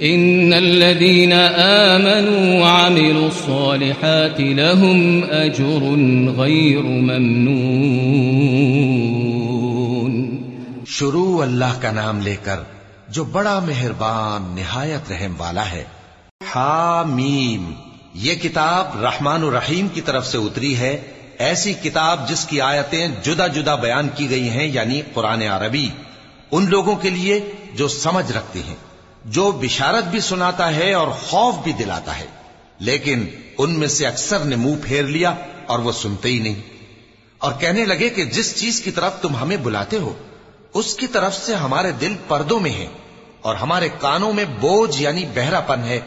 إن الذين آمنوا وعملوا الصالحات لهم أجر غير ممنون. شروع اللہ کا نام لے کر جو بڑا مہربان نہایت رحم والا ہے۔ حامیم، یہ کتاب رحمان الرحیم کی طرف سے اتری ہے۔ ایسی کتاب جس کی آیتیں جدا جدا بیان کی گئی ہیں یعنی قرآن عربی، ان لوگوں کے لیے جو سمجھ رکھتے ہیں۔ جو بشارت بھی سناتا ہے اور خوف بھی دلاتا ہے، لیکن ان میں سے اکثر نے منہ پھیر لیا اور وہ سنتے ہی نہیں۔ اور کہنے لگے کہ جس چیز کی طرف تم ہمیں بلاتے ہو، اس کی طرف سے ہمارے دل پردوں میں ہیں اور ہمارے کانوں میں بوجھ یعنی بہرا پن ہے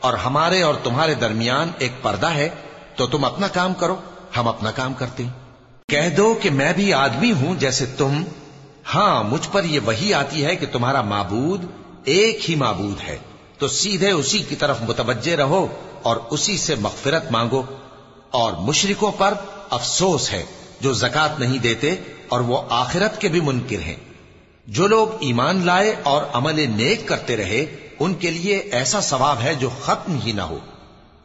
اور ہمارے اور تمہارے درمیان ایک پردہ ہے، تو تم اپنا کام کرو، ہم اپنا کام کرتے ہیں۔ کہہ دو کہ میں بھی آدمی ہوں جیسے تم۔ ہاں مجھ پر یہ وہی آتی ہے کہ تمہارا معبود ایک ہی معبود ہے، تو سیدھے اسی کی طرف متوجہ رہو اور اسی سے مغفرت مانگو۔ اور مشرکوں پر افسوس ہے جو زکات نہیں دیتے اور وہ آخرت کے بھی منکر ہیں۔ جو لوگ ایمان لائے اور عمل نیک کرتے رہے، ان کے لیے ایسا ثواب ہے جو ختم ہی نہ ہو۔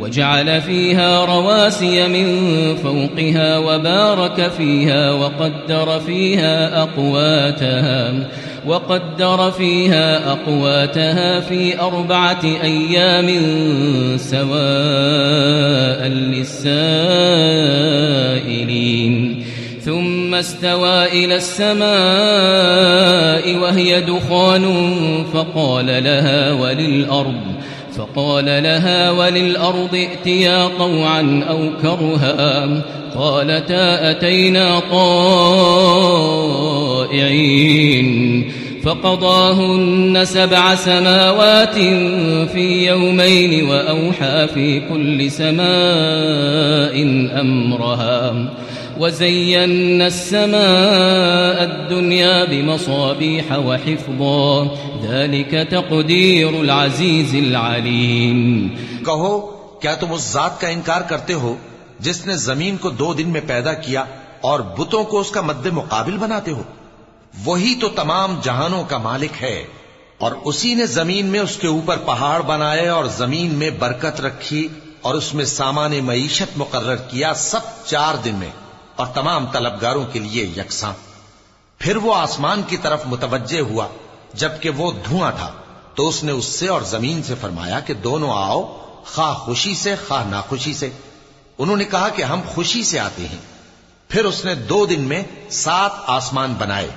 وجعل فيها رواسي من فوقها وبارك فيها وقدر فيها أقواتها وقدر فيها أقواتها في أربعة أيام سواء للسائلين ثم استوى إلى السماء وهي دخان فقال لها وللأرض فقال لها وللأرض ائتيا طوعا أو كرها قالتا أتينا طائعين فقضاهن سبع سماوات في يومين وأوحى في كل سماء أمرها وزينا السماء الدنيا بمصابيح وحفظا ذلك تقدير العزيز العليم کہو، کیا تم اس ذات کا انکار کرتے ہو جس نے زمین کو دو دن میں پیدا کیا اور بتوں کو اس کا مد مقابل بناتے ہو؟ وہی تو تمام جہانوں کا مالک ہے، اور اسی نے زمین میں اس کے اوپر پہاڑ بنائے اور زمین میں برکت رکھی اور اس میں سامان معیشت مقرر کیا سب چار دن میں، اور تمام طلبگاروں کے لیے یکساں۔ پھر وہ آسمان کی طرف متوجہ ہوا، جبکہ وہ دھواں تھا۔ تو اس نے اس سے اور زمین سے فرمایا کہ دونوں آؤ، خواہ خوشی سے، خواہ ناخوشی سے۔ انہوں نے کہا کہ ہم خوشی سے آتے ہیں۔ پھر اس نے دو دن میں سات آسمان بنائے۔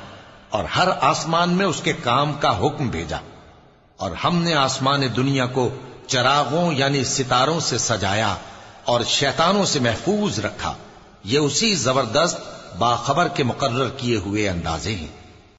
اور ہر آسمان میں اس کے کام کا حکم بھیجا۔ اور ہم نے آسمان دنیا کو چراغوں یعنی ستاروں سے سجایا اور شیطانوں سے محفوظ رکھا۔ یہ اسی زبردست باخبر کے مقرر کیے ہوئے اندازے ہیں۔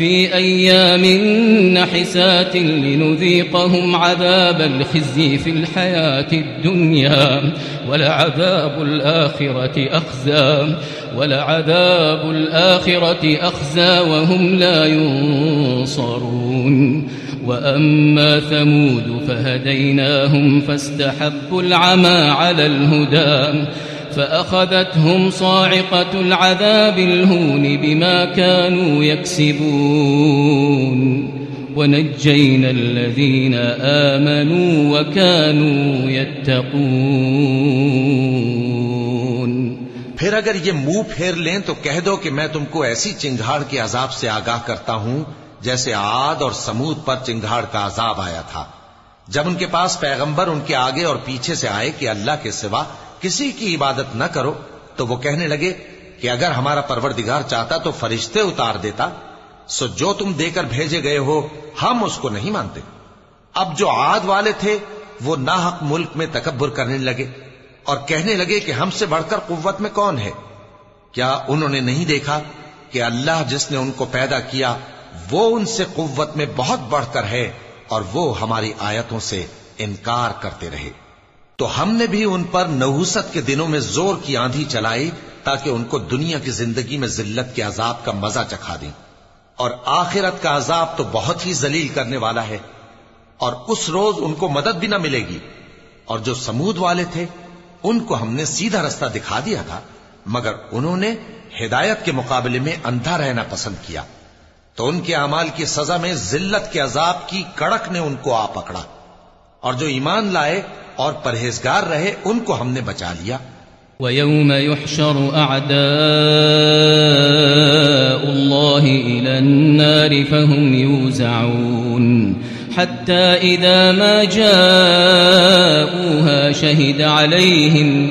في أيام نحسات لنذيقهم عذاب الخزي في الحياة الدنيا ولعذاب الآخرة أخزى ولعذاب الآخرة أخزى وهم لا ينصرون وأما ثمود فهديناهم فاستحبوا العمى على الهدى فأخذتهم صاعقة العذاب الهون بما كانوا يكسبون ونجينا الذين آمنوا وكانوا يتقون پھر اگر یہ منہ پھیر لیں تو کہہ دو کہ میں تم کو ایسی چنگھاڑ کے عذاب سے آگاہ کرتا ہوں جیسے آد اور سمود پر چنگھاڑ کا عذاب آیا تھا۔ جب ان کے پاس پیغمبر ان کے آگے اور پیچھے سے آئے کہ اللہ کے سوا کسی کی عبادت نہ کرو تو وہ کہنے لگے کہ اگر ہمارا پروردگار چاہتا تو فرشتے اتار دیتا، سو جو تم دے کر بھیجے گئے ہو، ہم اس کو نہیں مانتے۔ اب جو عاد والے تھے، وہ ناحق ملک میں تکبر کرنے لگے اور کہنے لگے کہ ہم سے بڑھ کر قوت میں کون ہے؟ کیا انہوں نے نہیں دیکھا کہ اللہ جس نے ان کو پیدا کیا، وہ ان سے قوت میں بہت بڑھ کر ہے اور وہ ہماری آیتوں سے انکار کرتے رہے؟ تو ہم نے بھی ان پر نحوست کے دنوں میں زور کی آندھی چلائی تاکہ ان کو دنیا کی زندگی میں ذلت کے عذاب کا مزہ چکھا دیں۔ اور آخرت کا عذاب تو بہت ہی ذلیل کرنے والا ہے۔ اور اس روز ان کو مدد بھی نہ ملے گی۔ اور جو سمود والے تھے، ان کو ہم نے سیدھا رستہ دکھا دیا تھا، مگر انہوں نے ہدایت کے مقابلے میں اندھا رہنا پسند کیا۔ تو ان کے اعمال کی سزا میں ذلت کے عذاب کی کڑک نے ان کو آ پکڑا۔ اور جو ایمان لائے اور پرہیزگار رہے، ان کو ہم نے بچا لیا۔ وَيَوْمَ يُحْشَرُ أَعْدَاءُ اللَّهِ إِلَى النَّارِ فَهُمْ يُوزَعُونَ حَتَّى إِذَا مَا جَاءُوهَا شَهِدَ عَلَيْهِمْ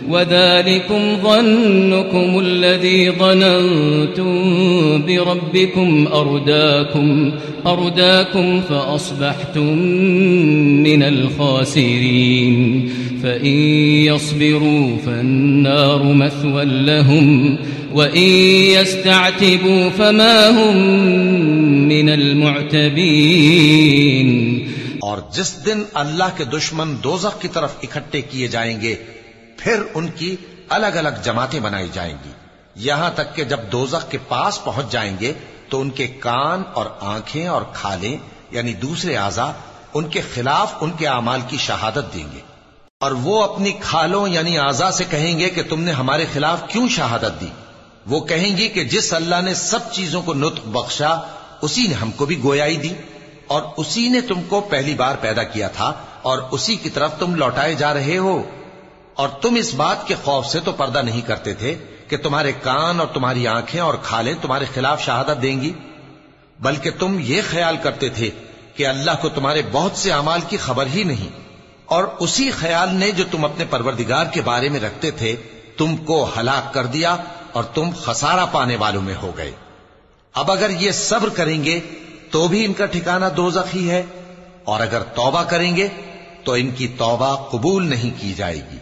وذلكم ظنكم الذي ظننتم بربكم أرداكم أرداكم فأصبحتم من الخاسرين. فإن يصبروا فالنار مثوى لهم، وإن يستعتبوا فما هم من المعتبين. اور جس دن اللہ کے دشمن دوزخ کی طرف اکٹھے کیے جائیں گے پھر ان کی الگ الگ جماعتیں بنائی جائیں گی۔ یہاں تک کہ جب دوزخ کے پاس پہنچ جائیں گے، تو ان کے کان اور آنکھیں اور کھالیں یعنی دوسرے اعضا، ان کے خلاف ان کے اعمال کی شہادت دیں گے۔ اور وہ اپنی کھالوں یعنی اعضا سے کہیں گے کہ تم نے ہمارے خلاف کیوں شہادت دی؟ وہ کہیں گی کہ جس اللہ نے سب چیزوں کو نطق بخشا، اسی نے ہم کو بھی گویائی دی۔ اور اسی نے تم کو پہلی بار پیدا کیا تھا، اور اسی کی طرف تم لوٹائے جا رہے ہو۔ اور تم اس بات کے خوف سے تو پردہ نہیں کرتے تھے کہ تمہارے کان اور تمہاری آنکھیں اور کھالیں تمہارے خلاف شہادت دیں گی، بلکہ تم یہ خیال کرتے تھے کہ اللہ کو تمہارے بہت سے اعمال کی خبر ہی نہیں۔ اور اسی خیال نے جو تم اپنے پروردگار کے بارے میں رکھتے تھے، تم کو ہلاک کر دیا اور تم خسارہ پانے والوں میں ہو گئے۔ اب اگر یہ صبر کریں گے، تو بھی ان کا ٹھکانہ دوزخ ہی ہے۔ اور اگر توبہ کریں گے، تو ان کی توبہ قبول نہیں کی جائے گی۔